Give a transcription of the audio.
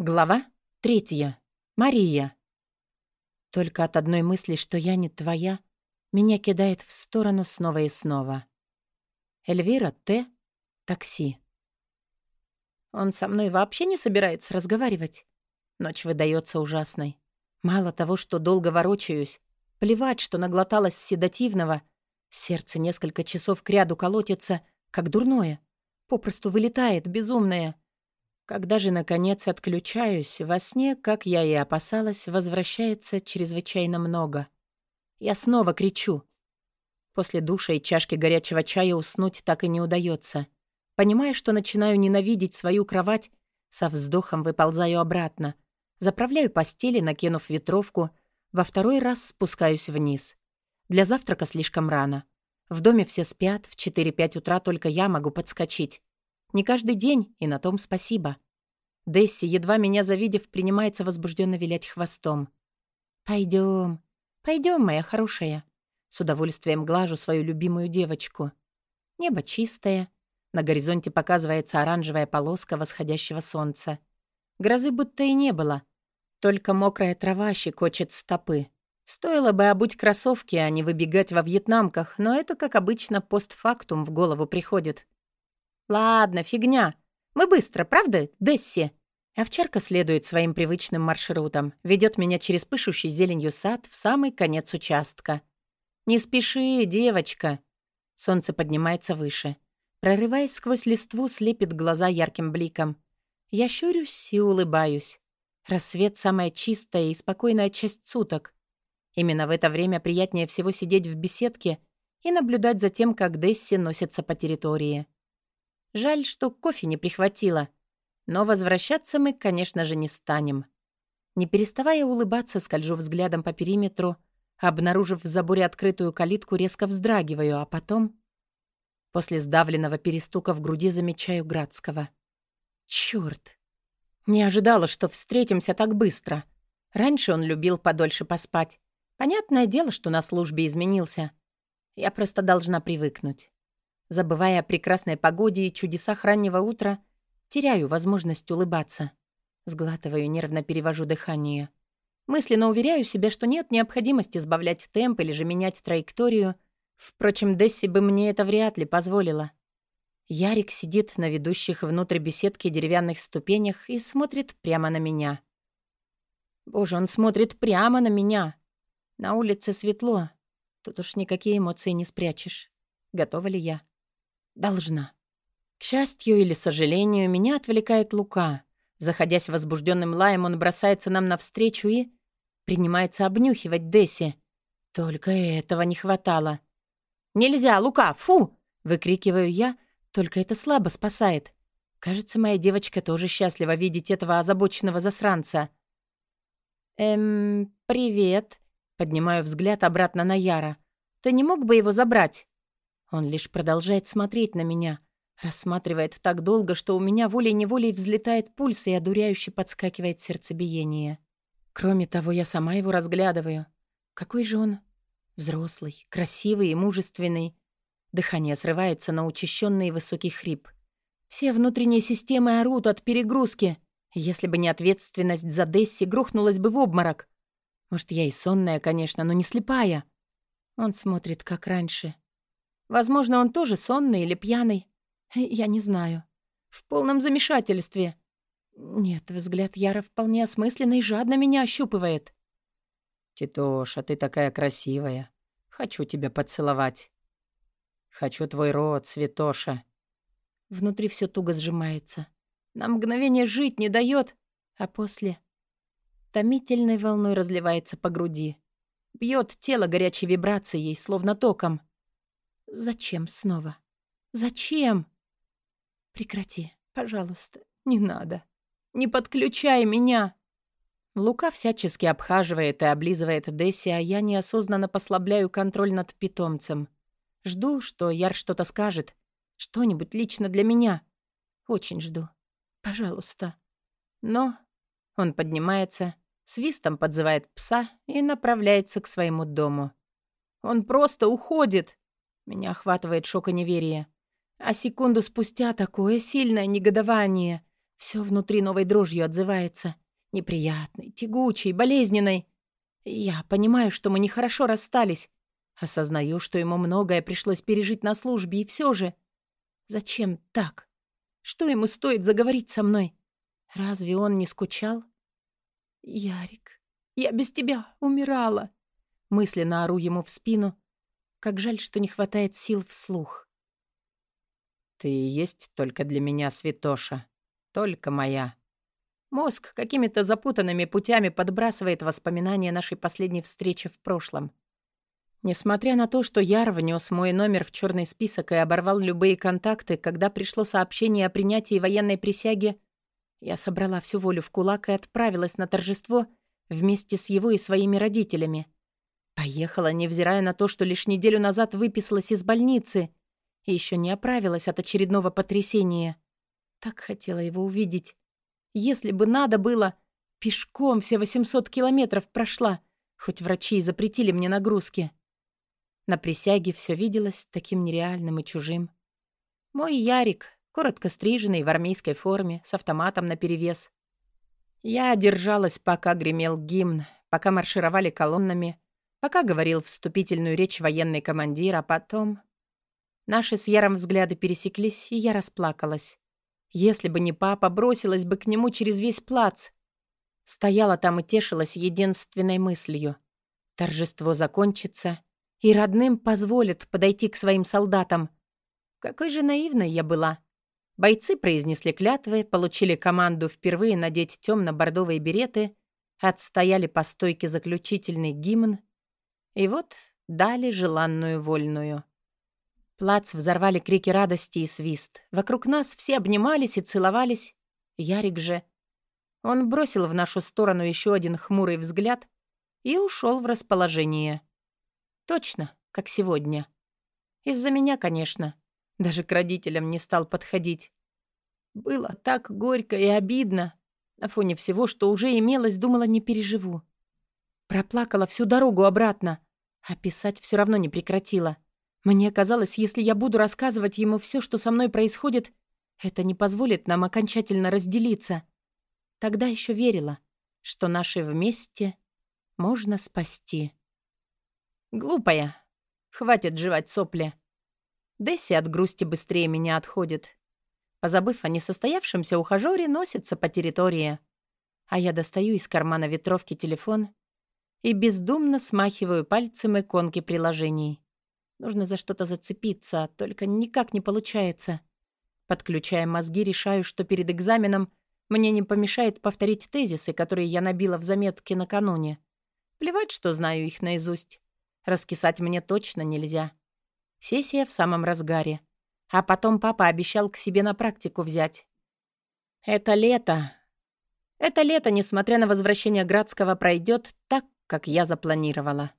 Глава третья. Мария. Только от одной мысли, что я не твоя, меня кидает в сторону снова и снова. Эльвира Т. Такси. Он со мной вообще не собирается разговаривать. Ночь выдается ужасной. Мало того, что долго ворочаюсь, плевать, что наглоталась седативного, сердце несколько часов кряду колотится, как дурное. Попросту вылетает, безумное — когда же, наконец, отключаюсь, во сне, как я и опасалась, возвращается чрезвычайно много. Я снова кричу. После душа и чашки горячего чая уснуть так и не удается. Понимая, что начинаю ненавидеть свою кровать, со вздохом выползаю обратно. Заправляю постели, накинув ветровку, во второй раз спускаюсь вниз. Для завтрака слишком рано. В доме все спят, в 4-5 утра только я могу подскочить. Не каждый день, и на том спасибо. Десси, едва меня завидев, принимается возбужденно вилять хвостом. Пойдем, пойдем, моя хорошая. С удовольствием глажу свою любимую девочку. Небо чистое. На горизонте показывается оранжевая полоска восходящего солнца. Грозы будто и не было. Только мокрая трава щекочет стопы. Стоило бы обуть кроссовки, а не выбегать во вьетнамках, но это, как обычно, постфактум в голову приходит. «Ладно, фигня. Мы быстро, правда, Десси?» Овчарка следует своим привычным маршрутам, ведет меня через пышущий зеленью сад в самый конец участка. «Не спеши, девочка!» Солнце поднимается выше. Прорываясь сквозь листву, слепит глаза ярким бликом. Я щурюсь и улыбаюсь. Рассвет — самая чистая и спокойная часть суток. Именно в это время приятнее всего сидеть в беседке и наблюдать за тем, как Десси носится по территории. Жаль, что кофе не прихватила. Но возвращаться мы, конечно же, не станем. Не переставая улыбаться, скольжу взглядом по периметру, обнаружив в заборе открытую калитку, резко вздрагиваю, а потом... После сдавленного перестука в груди замечаю Градского. Чёрт! Не ожидала, что встретимся так быстро. Раньше он любил подольше поспать. Понятное дело, что на службе изменился. Я просто должна привыкнуть. Забывая о прекрасной погоде и чудесах раннего утра, теряю возможность улыбаться. Сглатываю, нервно перевожу дыхание. Мысленно уверяю себя, что нет необходимости сбавлять темп или же менять траекторию. Впрочем, Десси бы мне это вряд ли позволила. Ярик сидит на ведущих внутрь беседки деревянных ступенях и смотрит прямо на меня. Боже, он смотрит прямо на меня. На улице светло. Тут уж никакие эмоции не спрячешь. Готова ли я? Должна. К счастью или сожалению, меня отвлекает Лука. Заходясь возбужденным лаем, он бросается нам навстречу и... принимается обнюхивать Десси. Только этого не хватало. «Нельзя, Лука, фу!» — выкрикиваю я, только это слабо спасает. Кажется, моя девочка тоже счастлива видеть этого озабоченного засранца. «Эм, привет», — поднимаю взгляд обратно на Яра. «Ты не мог бы его забрать?» Он лишь продолжает смотреть на меня, рассматривает так долго, что у меня волей-неволей взлетает пульс и одуряюще подскакивает сердцебиение. Кроме того, я сама его разглядываю. Какой же он взрослый, красивый и мужественный. Дыхание срывается на учащенный высокий хрип. Все внутренние системы орут от перегрузки. Если бы не ответственность за Десси, грохнулась бы в обморок. Может, я и сонная, конечно, но не слепая. Он смотрит, как раньше, Возможно, он тоже сонный или пьяный. Я не знаю. В полном замешательстве. Нет, взгляд Яра вполне осмысленный и жадно меня ощупывает. «Титоша, ты такая красивая. Хочу тебя поцеловать. Хочу твой рот, Святоша». Внутри все туго сжимается. На мгновение жить не дает, а после томительной волной разливается по груди. Бьет тело горячей вибрацией, словно током. Зачем снова? Зачем? Прекрати, пожалуйста, не надо. Не подключай меня. Лука всячески обхаживает и облизывает Десси, а я неосознанно послабляю контроль над питомцем. Жду, что Яр что-то скажет. Что-нибудь лично для меня. Очень жду. Пожалуйста. Но он поднимается, свистом подзывает пса и направляется к своему дому. Он просто уходит. Меня охватывает шок и неверие. А секунду спустя такое сильное негодование. Все внутри новой дрожью отзывается. Неприятной, тягучей, болезненной. Я понимаю, что мы нехорошо расстались. Осознаю, что ему многое пришлось пережить на службе, и все же... Зачем так? Что ему стоит заговорить со мной? Разве он не скучал? Ярик, я без тебя умирала. Мысленно ору ему в спину. Как жаль, что не хватает сил вслух. Ты есть только для меня, святоша. Только моя. Мозг какими-то запутанными путями подбрасывает воспоминания нашей последней встречи в прошлом. Несмотря на то, что Яр внес мой номер в черный список и оборвал любые контакты, когда пришло сообщение о принятии военной присяги, я собрала всю волю в кулак и отправилась на торжество вместе с его и своими родителями. Поехала, невзирая на то, что лишь неделю назад выписалась из больницы и еще не оправилась от очередного потрясения. Так хотела его увидеть. Если бы надо было, пешком все 800 километров прошла, хоть врачи и запретили мне нагрузки. На присяге все виделось таким нереальным и чужим. Мой Ярик, коротко стриженный в армейской форме, с автоматом наперевес. Я держалась, пока гремел гимн, пока маршировали колоннами, пока говорил вступительную речь военный командир, а потом... Наши с Яром взгляды пересеклись, и я расплакалась. Если бы не папа, бросилась бы к нему через весь плац. Стояла там и тешилась единственной мыслью. Торжество закончится, и родным позволят подойти к своим солдатам. Какой же наивной я была. Бойцы произнесли клятвы, получили команду впервые надеть темно-бордовые береты, отстояли по стойке заключительный гимн, и вот дали желанную вольную. Плац взорвали крики радости и свист. Вокруг нас все обнимались и целовались. Ярик же... Он бросил в нашу сторону еще один хмурый взгляд и ушел в расположение. Точно, как сегодня. Из-за меня, конечно. Даже к родителям не стал подходить. Было так горько и обидно. На фоне всего, что уже имелось, думала, не переживу. Проплакала всю дорогу обратно, а писать все равно не прекратила. Мне казалось, если я буду рассказывать ему все, что со мной происходит, это не позволит нам окончательно разделиться. Тогда еще верила, что наши вместе можно спасти. Глупая. Хватит жевать сопли. Десси от грусти быстрее меня отходит. Позабыв о несостоявшемся ухажёре, носится по территории. А я достаю из кармана ветровки телефон и бездумно смахиваю пальцем иконки приложений. Нужно за что-то зацепиться, только никак не получается. Подключая мозги, решаю, что перед экзаменом мне не помешает повторить тезисы, которые я набила в заметке накануне. Плевать, что знаю их наизусть. Раскисать мне точно нельзя. Сессия в самом разгаре. А потом папа обещал к себе на практику взять. Это лето. Это лето, несмотря на возвращение Градского, пройдет так, как я запланировала.